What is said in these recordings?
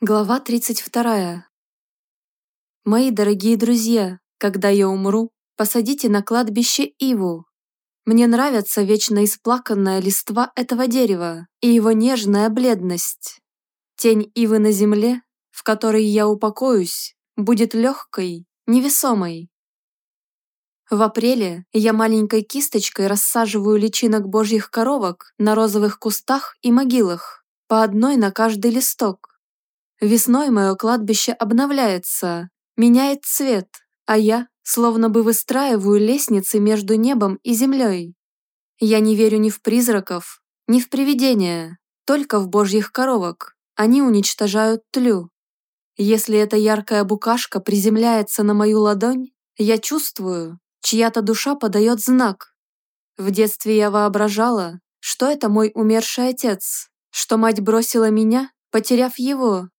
Глава 32. Мои дорогие друзья, когда я умру, посадите на кладбище иву. Мне нравится вечно исплаканная листва этого дерева и его нежная бледность. Тень ивы на земле, в которой я упокоюсь, будет легкой, невесомой. В апреле я маленькой кисточкой рассаживаю личинок божьих коровок на розовых кустах и могилах, по одной на каждый листок. Весной мое кладбище обновляется, меняет цвет, а я словно бы выстраиваю лестницы между небом и землей. Я не верю ни в призраков, ни в привидения, только в божьих коровок. Они уничтожают тлю. Если эта яркая букашка приземляется на мою ладонь, я чувствую, чья-то душа подает знак. В детстве я воображала, что это мой умерший отец, что мать бросила меня, потеряв его,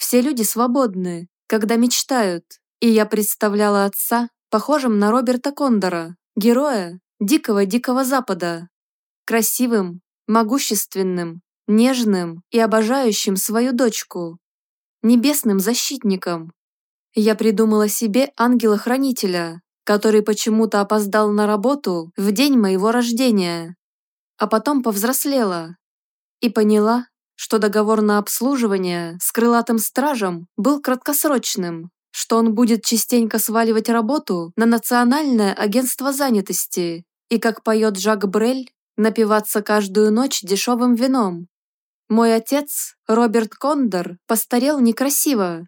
все люди свободны, когда мечтают, и я представляла отца, похожим на Роберта Кондора, героя Дикого-Дикого Запада. Красивым, могущественным, нежным и обожающим свою дочку. Небесным защитником. Я придумала себе ангела-хранителя, который почему-то опоздал на работу в день моего рождения. А потом повзрослела и поняла, что договор на обслуживание с крылатым стражем был краткосрочным, что он будет частенько сваливать работу на Национальное агентство занятости и, как поет Жак Брель, напиваться каждую ночь дешевым вином. Мой отец, Роберт Кондор, постарел некрасиво.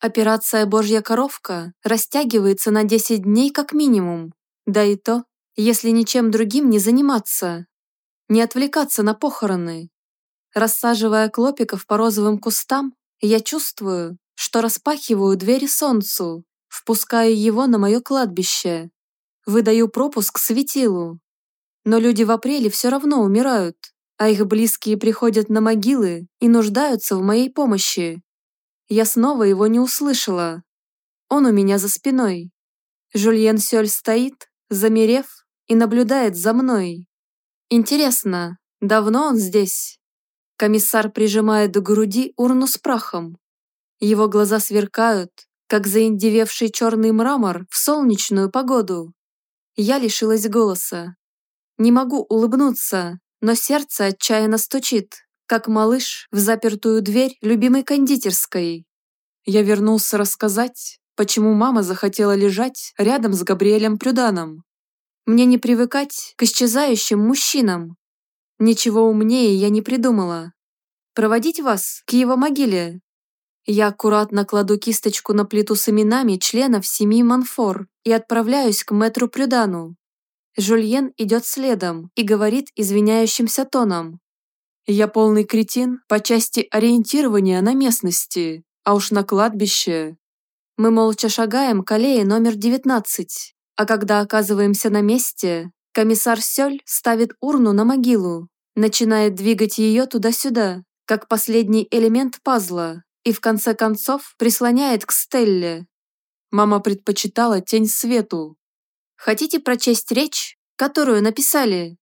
Операция «Божья коровка» растягивается на 10 дней как минимум, да и то, если ничем другим не заниматься. Не отвлекаться на похороны, Рассаживая клопиков по розовым кустам, я чувствую, что распахиваю двери солнцу, впуская его на мое кладбище. Выдаю пропуск светилу. Но люди в апреле все равно умирают, а их близкие приходят на могилы и нуждаются в моей помощи. Я снова его не услышала. Он у меня за спиной. Жульен Сёль стоит, замерев, и наблюдает за мной. Интересно, давно он здесь? Комиссар прижимает к груди урну с прахом. Его глаза сверкают, как заиндевевший черный мрамор в солнечную погоду. Я лишилась голоса. Не могу улыбнуться, но сердце отчаянно стучит, как малыш в запертую дверь любимой кондитерской. Я вернулся рассказать, почему мама захотела лежать рядом с Габриэлем Прюданом. Мне не привыкать к исчезающим мужчинам, Ничего умнее я не придумала. Проводить вас к его могиле. Я аккуратно кладу кисточку на плиту с именами членов семьи Манфор и отправляюсь к мэтру Прюдану. Жульен идет следом и говорит извиняющимся тоном. «Я полный кретин по части ориентирования на местности, а уж на кладбище». Мы молча шагаем к аллее номер 19, а когда оказываемся на месте, Комиссар Сёль ставит урну на могилу, начинает двигать ее туда-сюда, как последний элемент пазла, и в конце концов прислоняет к Стелле. Мама предпочитала тень свету. Хотите прочесть речь, которую написали?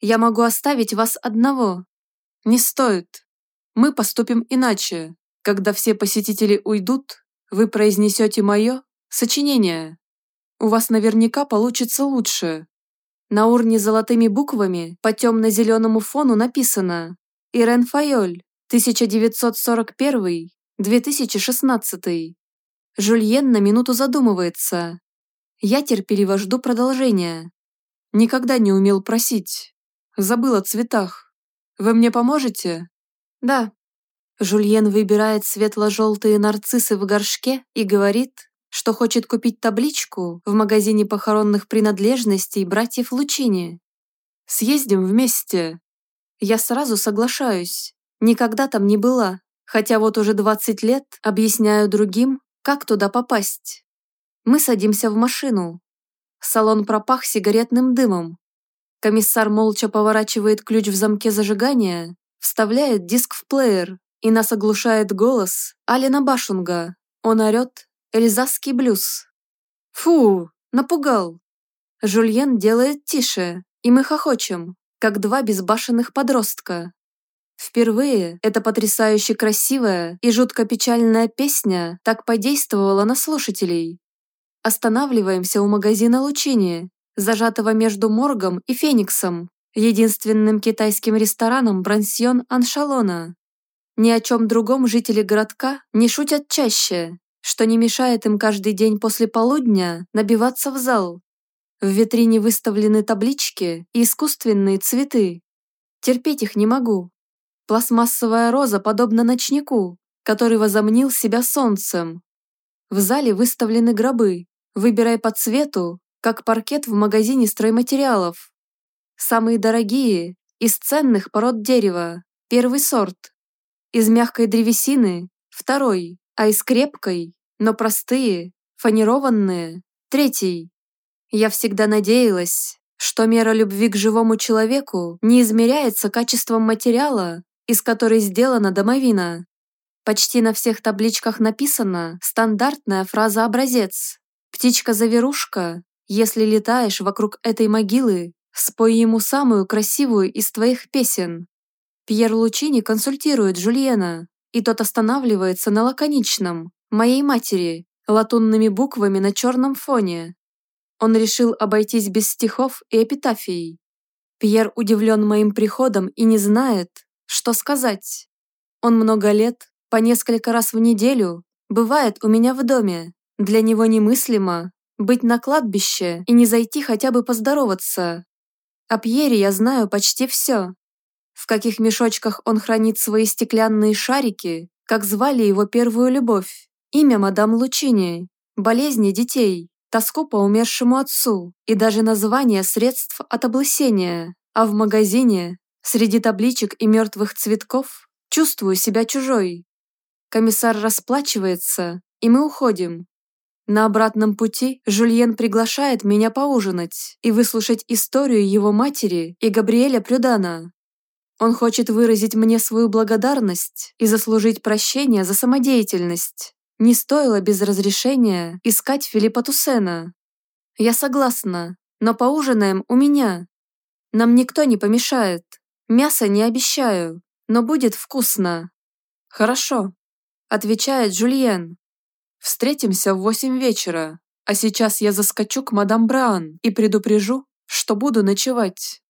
Я могу оставить вас одного. Не стоит. Мы поступим иначе. Когда все посетители уйдут, вы произнесете мое сочинение. У вас наверняка получится лучше. На урне золотыми буквами по темно-зеленому фону написано «Ирен Файоль, 1941-2016». Жульен на минуту задумывается. Я терпеливо жду продолжения. Никогда не умел просить. Забыл о цветах. Вы мне поможете? Да. Жульен выбирает светло-желтые нарциссы в горшке и говорит, что хочет купить табличку в магазине похоронных принадлежностей братьев Лучини. Съездим вместе. Я сразу соглашаюсь. Никогда там не была, хотя вот уже 20 лет объясняю другим, как туда попасть. Мы садимся в машину. Салон пропах сигаретным дымом. Комиссар молча поворачивает ключ в замке зажигания, вставляет диск в плеер, и нас оглушает голос Алина Башунга. Он орёт Эльзасский блюз. Фу, напугал. Жульен делает тише, и мы хохочем, как два безбашенных подростка. Впервые эта потрясающе красивая и жутко печальная песня так подействовала на слушателей. Останавливаемся у магазина Лучини, зажатого между Моргом и Фениксом, единственным китайским рестораном Брансьон Аншалона. Ни о чем другом жители городка не шутят чаще, что не мешает им каждый день после полудня набиваться в зал. В витрине выставлены таблички и искусственные цветы. Терпеть их не могу. Пластмассовая роза подобна ночнику, который возомнил себя солнцем. В зале выставлены гробы, выбирай по цвету, как паркет в магазине стройматериалов. Самые дорогие, из ценных пород дерева, первый сорт. Из мягкой древесины, второй а из крепкой, но простые, фанерованные, третий. Я всегда надеялась, что мера любви к живому человеку не измеряется качеством материала, из которой сделана домовина. Почти на всех табличках написана стандартная фраза-образец. «Птичка-заверушка, если летаешь вокруг этой могилы, спой ему самую красивую из твоих песен». Пьер Лучини консультирует Жульена, и тот останавливается на лаконичном «моей матери» латунными буквами на черном фоне. Он решил обойтись без стихов и эпитафий. Пьер удивлен моим приходом и не знает, что сказать. Он много лет, по несколько раз в неделю, бывает у меня в доме. Для него немыслимо быть на кладбище и не зайти хотя бы поздороваться. О Пьере я знаю почти все в каких мешочках он хранит свои стеклянные шарики, как звали его первую любовь, имя мадам Лучини, болезни детей, тоску по умершему отцу и даже название средств от облысения. А в магазине, среди табличек и мертвых цветков, чувствую себя чужой. Комиссар расплачивается, и мы уходим. На обратном пути Жульен приглашает меня поужинать и выслушать историю его матери и Габриэля Прюдана. Он хочет выразить мне свою благодарность и заслужить прощение за самодеятельность. Не стоило без разрешения искать Филиппа Туссена. Я согласна, но поужинаем у меня. Нам никто не помешает. Мясо не обещаю, но будет вкусно. Хорошо, отвечает Жульен. Встретимся в восемь вечера, а сейчас я заскочу к мадам Браун и предупрежу, что буду ночевать.